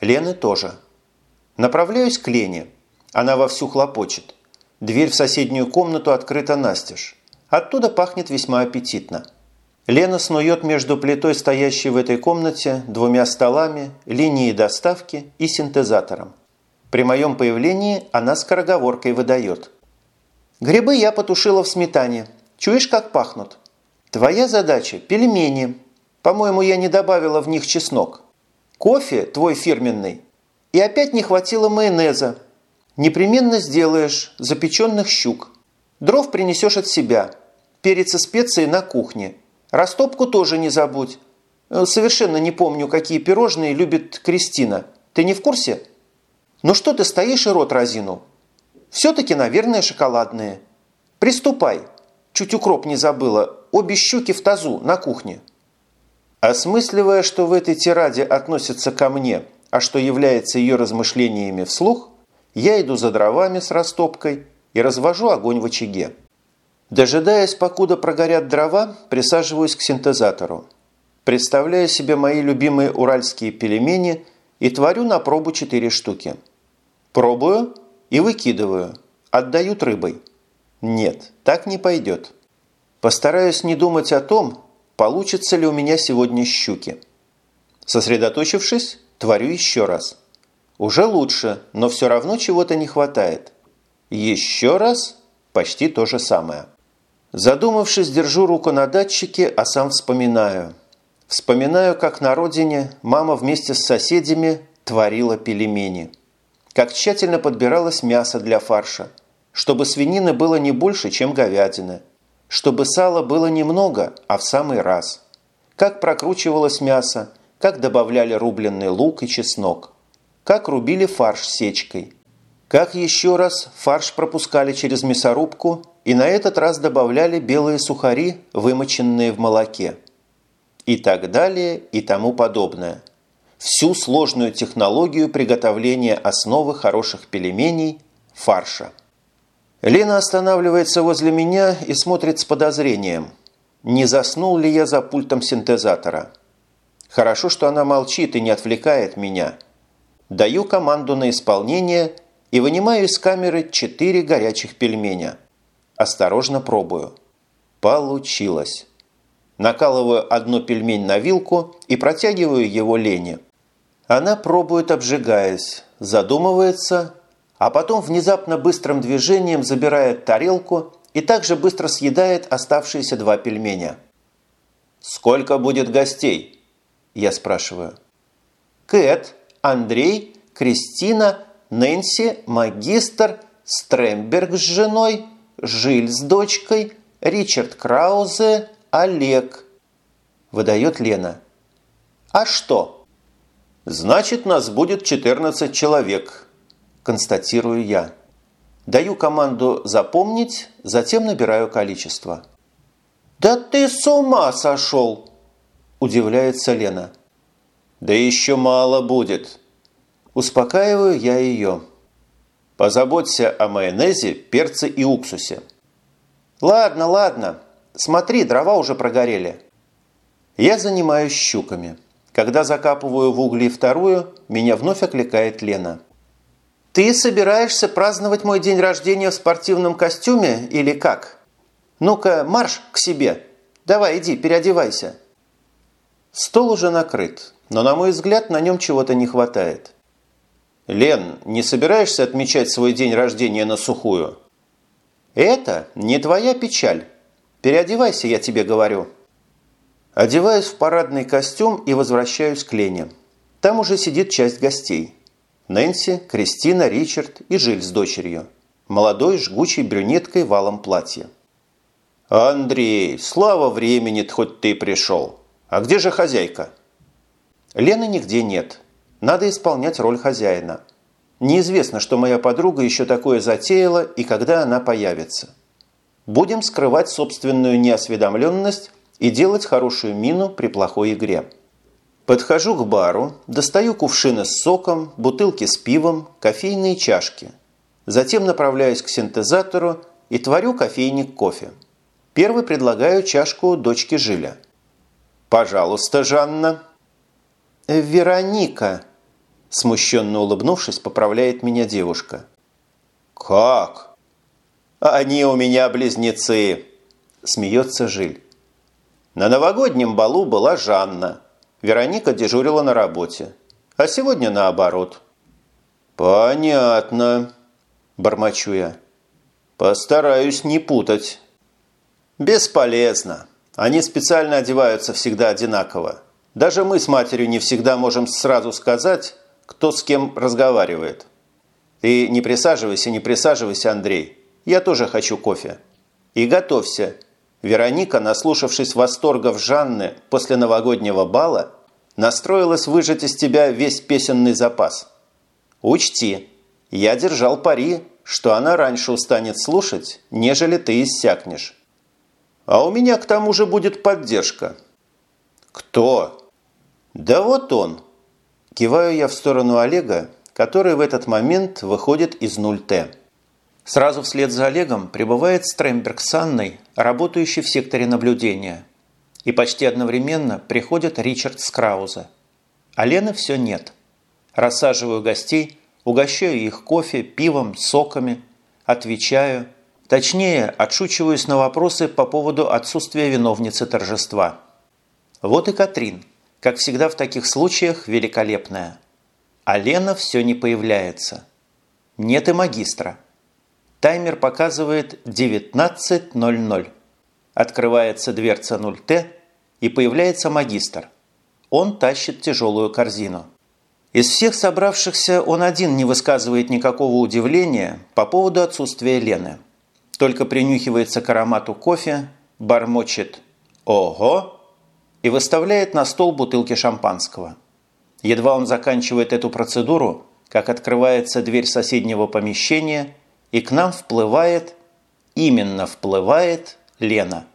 Лены тоже. Направляюсь к Лене. Она вовсю хлопочет. Дверь в соседнюю комнату открыта настежь. Оттуда пахнет весьма аппетитно. Лена снует между плитой, стоящей в этой комнате, двумя столами, линией доставки и синтезатором. При моем появлении она скороговоркой выдает. «Грибы я потушила в сметане. Чуешь, как пахнут? Твоя задача – пельмени, по-моему, я не добавила в них чеснок. Кофе твой фирменный. И опять не хватило майонеза. Непременно сделаешь запеченных щук. Дров принесешь от себя. Перец и специи на кухне. Растопку тоже не забудь. Э, совершенно не помню, какие пирожные любит Кристина. Ты не в курсе? Ну что ты стоишь и рот разинул? Все-таки, наверное, шоколадные. Приступай. Чуть укроп не забыла. Обе щуки в тазу на кухне. Осмысливая, что в этой тираде относится ко мне, а что является ее размышлениями вслух, я иду за дровами с растопкой и развожу огонь в очаге. Дожидаясь, покуда прогорят дрова, присаживаюсь к синтезатору. Представляю себе мои любимые уральские пельмени и творю на пробу четыре штуки. Пробую и выкидываю. Отдают рыбой. Нет, так не пойдет. Постараюсь не думать о том, получится ли у меня сегодня щуки. Сосредоточившись, творю еще раз. Уже лучше, но все равно чего-то не хватает. Еще раз почти то же самое. Задумавшись, держу руку на датчике, а сам вспоминаю. Вспоминаю, как на родине мама вместе с соседями творила пельмени. Как тщательно подбиралось мясо для фарша, чтобы свинины было не больше, чем говядины – чтобы сала было немного, а в самый раз. Как прокручивалось мясо, как добавляли рубленный лук и чеснок. Как рубили фарш сечкой. Как еще раз фарш пропускали через мясорубку и на этот раз добавляли белые сухари, вымоченные в молоке. И так далее и тому подобное. Всю сложную технологию приготовления основы хороших пельменей – фарша. Лена останавливается возле меня и смотрит с подозрением. Не заснул ли я за пультом синтезатора? Хорошо, что она молчит и не отвлекает меня. Даю команду на исполнение и вынимаю из камеры четыре горячих пельменя. Осторожно пробую. Получилось. Накалываю одну пельмень на вилку и протягиваю его Лене. Она пробует, обжигаясь, задумывается а потом внезапно быстрым движением забирает тарелку и также быстро съедает оставшиеся два пельменя. «Сколько будет гостей?» – я спрашиваю. «Кэт, Андрей, Кристина, Нэнси, магистр, Стремберг с женой, Жиль с дочкой, Ричард Краузе, Олег. Выдает Лена. А что? Значит, нас будет 14 человек, констатирую я. Даю команду «запомнить», затем набираю количество. «Да ты с ума сошел!» – удивляется Лена. «Да еще мало будет!» Успокаиваю я ее. Позаботься о майонезе, перце и уксусе. Ладно, ладно. Смотри, дрова уже прогорели. Я занимаюсь щуками. Когда закапываю в угли вторую, меня вновь окликает Лена. «Ты собираешься праздновать мой день рождения в спортивном костюме или как? Ну-ка, марш к себе. Давай, иди, переодевайся». Стол уже накрыт, но, на мой взгляд, на нем чего-то не хватает. «Лен, не собираешься отмечать свой день рождения на сухую?» «Это не твоя печаль. Переодевайся, я тебе говорю». Одеваюсь в парадный костюм и возвращаюсь к Лене. Там уже сидит часть гостей. Нэнси, Кристина, Ричард и Жиль с дочерью. Молодой, жгучей брюнеткой валом платья. «Андрей, слава времени, хоть ты пришел. А где же хозяйка?» Лены нигде нет. Надо исполнять роль хозяина. Неизвестно, что моя подруга еще такое затеяла и когда она появится. Будем скрывать собственную неосведомленность и делать хорошую мину при плохой игре. Подхожу к бару, достаю кувшины с соком, бутылки с пивом, кофейные чашки. Затем направляюсь к синтезатору и творю кофейник кофе. Первый предлагаю чашку дочке Жиля. «Пожалуйста, Жанна», «Вероника!» Смущенно улыбнувшись, поправляет меня девушка. «Как?» «Они у меня близнецы!» Смеется Жиль. На новогоднем балу была Жанна. Вероника дежурила на работе. А сегодня наоборот. «Понятно», – бормочу я. «Постараюсь не путать». «Бесполезно. Они специально одеваются всегда одинаково. Даже мы с матерью не всегда можем сразу сказать, кто с кем разговаривает. Ты не присаживайся, не присаживайся, Андрей. Я тоже хочу кофе. И готовься. Вероника, наслушавшись восторгов Жанны после новогоднего бала, настроилась выжать из тебя весь песенный запас. Учти, я держал пари, что она раньше устанет слушать, нежели ты иссякнешь. А у меня к тому же будет поддержка. Кто? «Да вот он!» Киваю я в сторону Олега, который в этот момент выходит из 0Т. Сразу вслед за Олегом прибывает Стремберг с Анной, работающий в секторе наблюдения. И почти одновременно приходит Ричард Скрауза. А Лены все нет. Рассаживаю гостей, угощаю их кофе, пивом, соками, отвечаю, точнее, отшучиваюсь на вопросы по поводу отсутствия виновницы торжества. Вот и Катрин – как всегда в таких случаях, великолепная. А Лена все не появляется. Нет и магистра. Таймер показывает 19.00. Открывается дверца 0Т и появляется магистр. Он тащит тяжелую корзину. Из всех собравшихся он один не высказывает никакого удивления по поводу отсутствия Лены. Только принюхивается к аромату кофе, бормочет «Ого!» и выставляет на стол бутылки шампанского. Едва он заканчивает эту процедуру, как открывается дверь соседнего помещения, и к нам вплывает, именно вплывает Лена.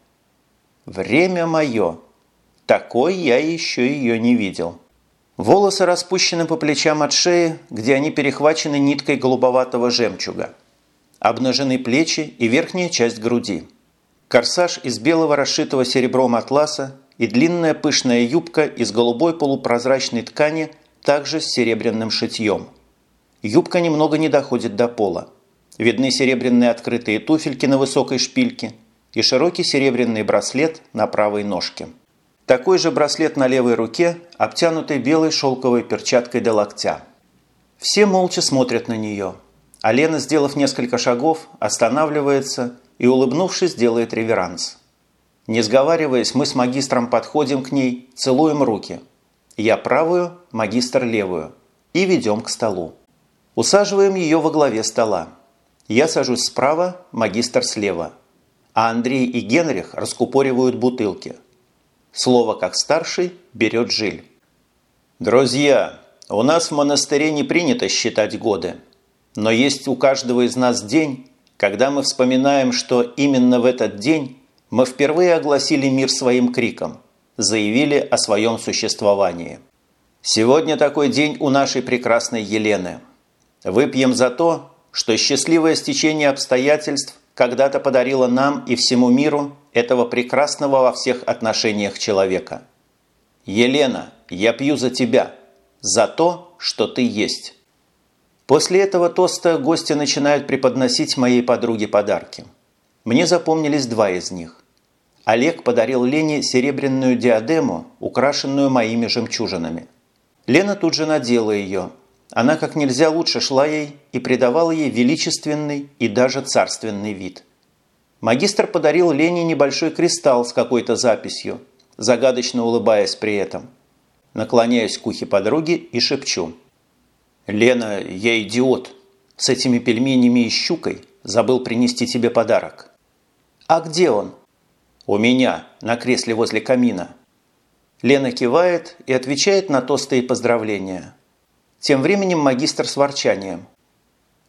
Время мое. Такой я еще ее не видел. Волосы распущены по плечам от шеи, где они перехвачены ниткой голубоватого жемчуга. Обнажены плечи и верхняя часть груди. Корсаж из белого расшитого серебром атласа и длинная пышная юбка из голубой полупрозрачной ткани, также с серебряным шитьем. Юбка немного не доходит до пола. Видны серебряные открытые туфельки на высокой шпильке и широкий серебряный браслет на правой ножке. Такой же браслет на левой руке, обтянутый белой шелковой перчаткой до локтя. Все молча смотрят на нее. А Лена, сделав несколько шагов, останавливается и, улыбнувшись, делает реверанс. Не сговариваясь, мы с магистром подходим к ней, целуем руки. Я правую, магистр левую. И ведем к столу. Усаживаем ее во главе стола. Я сажусь справа, магистр слева. А Андрей и Генрих раскупоривают бутылки. Слово как старший берет Жиль. «Друзья, у нас в монастыре не принято считать годы. Но есть у каждого из нас день, когда мы вспоминаем, что именно в этот день мы впервые огласили мир своим криком, заявили о своем существовании. Сегодня такой день у нашей прекрасной Елены. Выпьем за то, что счастливое стечение обстоятельств когда-то подарило нам и всему миру этого прекрасного во всех отношениях человека. Елена, я пью за тебя, за то, что ты есть. После этого тоста гости начинают преподносить моей подруге подарки. Мне запомнились два из них. Олег подарил Лене серебряную диадему, украшенную моими жемчужинами. Лена тут же надела ее. Она как нельзя лучше шла ей и придавала ей величественный и даже царственный вид. Магистр подарил Лене небольшой кристалл с какой-то записью, загадочно улыбаясь при этом. Наклоняюсь к ухе подруги и шепчу. «Лена, я идиот. С этими пельменями и щукой забыл принести тебе подарок». «А где он?» «У меня, на кресле возле камина». Лена кивает и отвечает на тосты и поздравления. Тем временем магистр с ворчанием.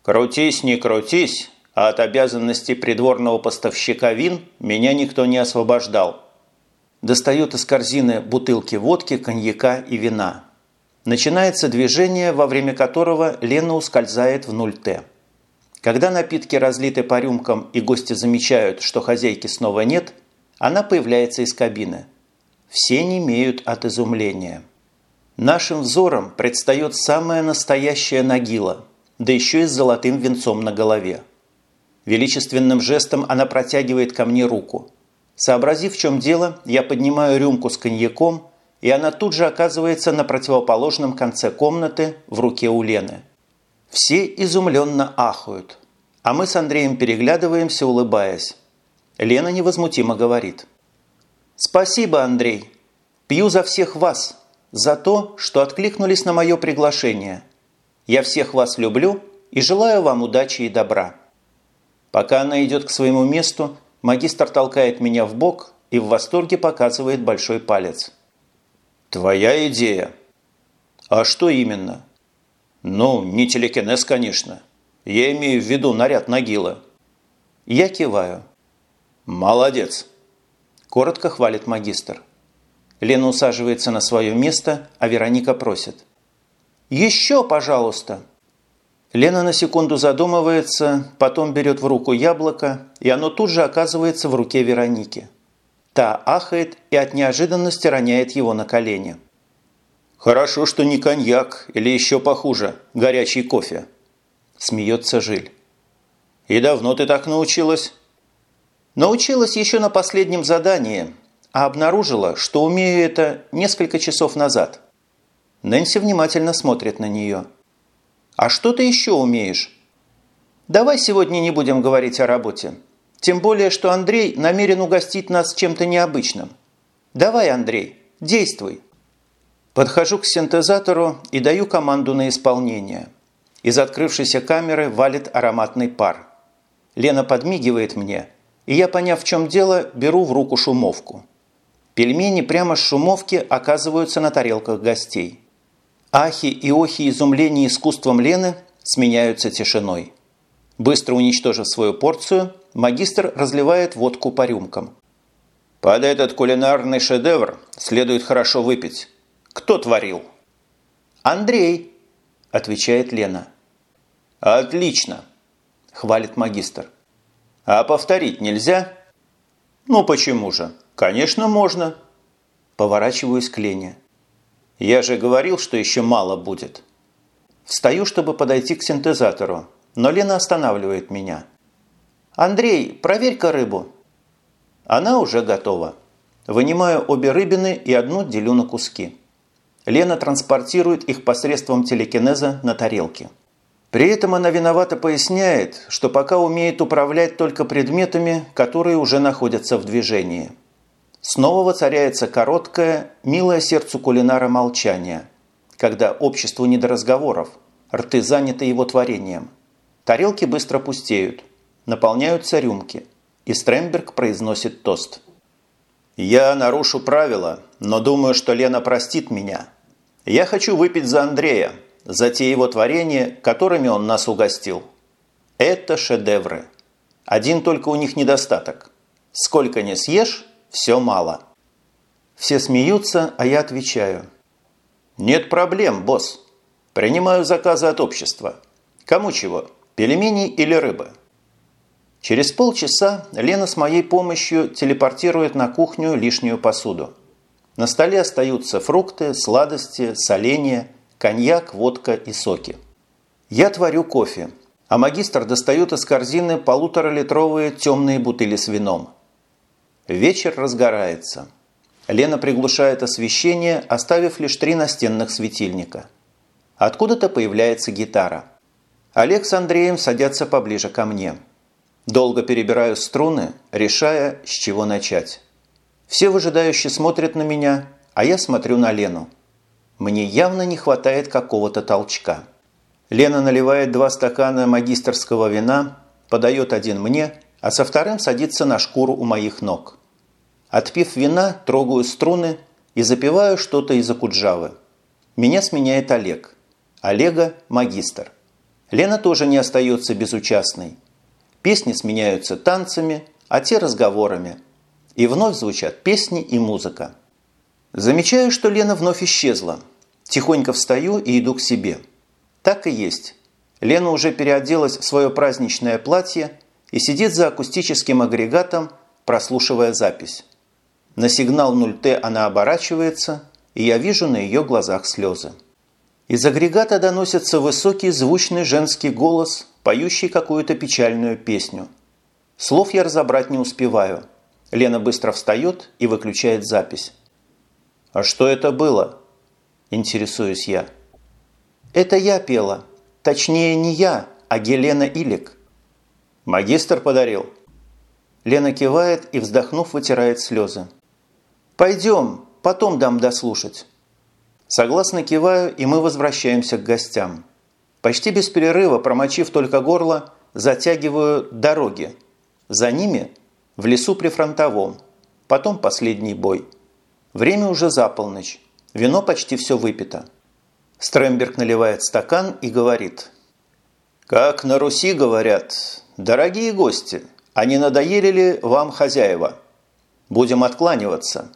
«Крутись, не крутись, а от обязанности придворного поставщика вин меня никто не освобождал». Достает из корзины бутылки водки, коньяка и вина. Начинается движение, во время которого Лена ускользает в 0Т. Когда напитки разлиты по рюмкам и гости замечают, что хозяйки снова нет, она появляется из кабины. Все не имеют от изумления. Нашим взором предстает самая настоящая нагила, да еще и с золотым венцом на голове. Величественным жестом она протягивает ко мне руку. Сообразив, в чем дело, я поднимаю рюмку с коньяком, и она тут же оказывается на противоположном конце комнаты в руке у Лены. Все изумленно ахают, а мы с Андреем переглядываемся, улыбаясь. Лена невозмутимо говорит. «Спасибо, Андрей. Пью за всех вас, за то, что откликнулись на мое приглашение. Я всех вас люблю и желаю вам удачи и добра». Пока она идет к своему месту, магистр толкает меня в бок и в восторге показывает большой палец. «Твоя идея?» «А что именно?» «Ну, не телекинез, конечно. Я имею в виду наряд Нагила». Я киваю. «Молодец!» – коротко хвалит магистр. Лена усаживается на свое место, а Вероника просит. «Еще, пожалуйста!» Лена на секунду задумывается, потом берет в руку яблоко, и оно тут же оказывается в руке Вероники. Та ахает и от неожиданности роняет его на колени. «Хорошо, что не коньяк, или еще похуже, горячий кофе», – смеется Жиль. «И давно ты так научилась?» Научилась еще на последнем задании, а обнаружила, что умею это несколько часов назад. Нэнси внимательно смотрит на нее. «А что ты еще умеешь?» «Давай сегодня не будем говорить о работе. Тем более, что Андрей намерен угостить нас чем-то необычным. Давай, Андрей, действуй». Подхожу к синтезатору и даю команду на исполнение. Из открывшейся камеры валит ароматный пар. Лена подмигивает мне – и я, поняв, в чем дело, беру в руку шумовку. Пельмени прямо с шумовки оказываются на тарелках гостей. Ахи и охи изумления искусством Лены сменяются тишиной. Быстро уничтожив свою порцию, магистр разливает водку по рюмкам. «Под этот кулинарный шедевр следует хорошо выпить. Кто творил?» «Андрей», – отвечает Лена. «Отлично», – хвалит магистр. А повторить нельзя? Ну почему же? Конечно, можно. Поворачиваюсь к Лене. Я же говорил, что еще мало будет. Встаю, чтобы подойти к синтезатору, но Лена останавливает меня. «Андрей, проверь-ка рыбу». Она уже готова. Вынимаю обе рыбины и одну делю на куски. Лена транспортирует их посредством телекинеза на тарелке. При этом она виновато поясняет, что пока умеет управлять только предметами, которые уже находятся в движении. Снова воцаряется короткое, милое сердцу кулинара молчание, когда обществу не до разговоров, рты заняты его творением. Тарелки быстро пустеют, наполняются рюмки, и Стремберг произносит тост. «Я нарушу правила, но думаю, что Лена простит меня. Я хочу выпить за Андрея, за те его творения, которыми он нас угостил. Это шедевры. Один только у них недостаток. Сколько не съешь, все мало». Все смеются, а я отвечаю. «Нет проблем, босс. Принимаю заказы от общества. Кому чего, пельмени или рыбы?» Через полчаса Лена с моей помощью телепортирует на кухню лишнюю посуду. На столе остаются фрукты, сладости, соленья, коньяк, водка и соки. Я творю кофе, а магистр достает из корзины полуторалитровые темные бутыли с вином. Вечер разгорается. Лена приглушает освещение, оставив лишь три настенных светильника. Откуда-то появляется гитара. Олег с Андреем садятся поближе ко мне. Долго перебираю струны, решая, с чего начать. Все выжидающие смотрят на меня, а я смотрю на Лену. Мне явно не хватает какого-то толчка. Лена наливает два стакана магистрского вина, подает один мне, а со вторым садится на шкуру у моих ног. Отпив вина, трогаю струны и запиваю что-то из Акуджавы. Меня сменяет Олег. Олега – магистр. Лена тоже не остается безучастной. Песни сменяются танцами, а те – разговорами. И вновь звучат песни и музыка. Замечаю, что Лена вновь исчезла. Тихонько встаю и иду к себе. Так и есть. Лена уже переоделась в свое праздничное платье и сидит за акустическим агрегатом, прослушивая запись. На сигнал 0Т она оборачивается, и я вижу на ее глазах слезы. Из агрегата доносится высокий звучный женский голос, поющий какую-то печальную песню. Слов я разобрать не успеваю. Лена быстро встает и выключает запись. «А что это было?» – интересуюсь я. «Это я пела. Точнее, не я, а Гелена Илик». «Магистр подарил?» Лена кивает и, вздохнув, вытирает слезы. «Пойдем, потом дам дослушать». Согласно киваю, и мы возвращаемся к гостям. Почти без перерыва, промочив только горло, затягиваю дороги. За ними в лесу при фронтовом, потом последний бой. Время уже за полночь, вино почти все выпито. Стремберг наливает стакан и говорит. «Как на Руси говорят, дорогие гости, а не надоели ли вам хозяева? Будем откланиваться».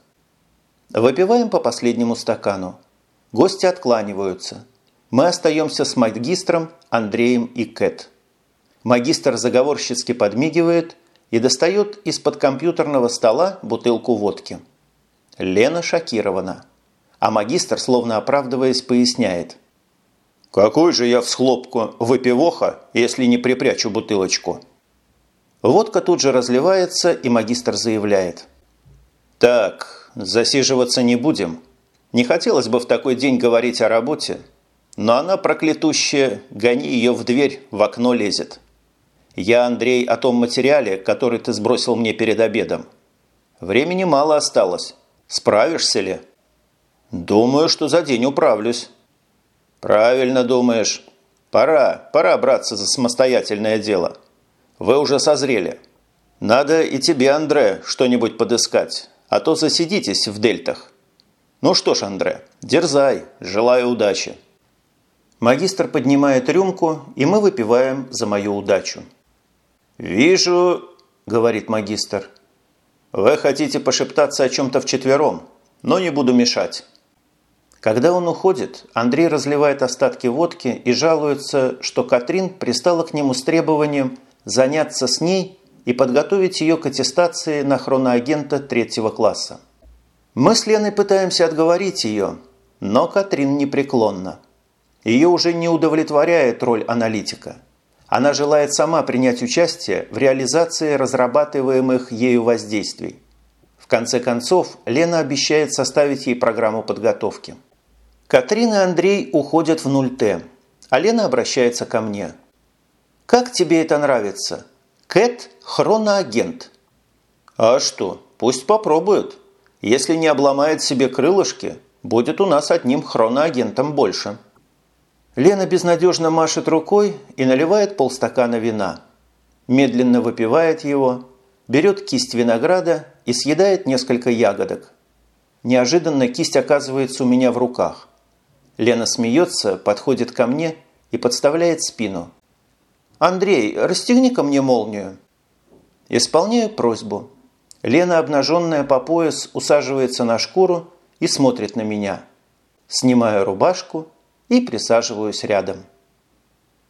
Выпиваем по последнему стакану. Гости откланиваются. Мы остаемся с магистром, Андреем и Кэт. Магистр заговорщицки подмигивает и достает из-под компьютерного стола бутылку водки. Лена шокирована. А магистр, словно оправдываясь, поясняет. «Какой же я всхлопку выпивоха, если не припрячу бутылочку?» Водка тут же разливается, и магистр заявляет. «Так, засиживаться не будем. Не хотелось бы в такой день говорить о работе, но она проклятущая, гони ее в дверь, в окно лезет. Я, Андрей, о том материале, который ты сбросил мне перед обедом. Времени мало осталось. Справишься ли? Думаю, что за день управлюсь. Правильно думаешь. Пора, пора браться за самостоятельное дело. Вы уже созрели. Надо и тебе, Андре, что-нибудь подыскать а то засидитесь в дельтах. Ну что ж, Андре, дерзай, желаю удачи. Магистр поднимает рюмку, и мы выпиваем за мою удачу. «Вижу», – говорит магистр, – «вы хотите пошептаться о чем-то вчетвером, но не буду мешать». Когда он уходит, Андрей разливает остатки водки и жалуется, что Катрин пристала к нему с требованием заняться с ней и подготовить ее к аттестации на хроноагента третьего класса. Мы с Леной пытаемся отговорить ее, но Катрин непреклонна. Ее уже не удовлетворяет роль аналитика. Она желает сама принять участие в реализации разрабатываемых ею воздействий. В конце концов, Лена обещает составить ей программу подготовки. Катрин и Андрей уходят в 0Т, а Лена обращается ко мне. «Как тебе это нравится? Кэт – хроноагент. А что, пусть попробует. Если не обломает себе крылышки, будет у нас одним хроноагентом больше. Лена безнадежно машет рукой и наливает полстакана вина. Медленно выпивает его, берет кисть винограда и съедает несколько ягодок. Неожиданно кисть оказывается у меня в руках. Лена смеется, подходит ко мне и подставляет спину. «Андрей, расстегни-ка мне молнию». Исполняю просьбу. Лена, обнаженная по пояс, усаживается на шкуру и смотрит на меня. Снимаю рубашку и присаживаюсь рядом.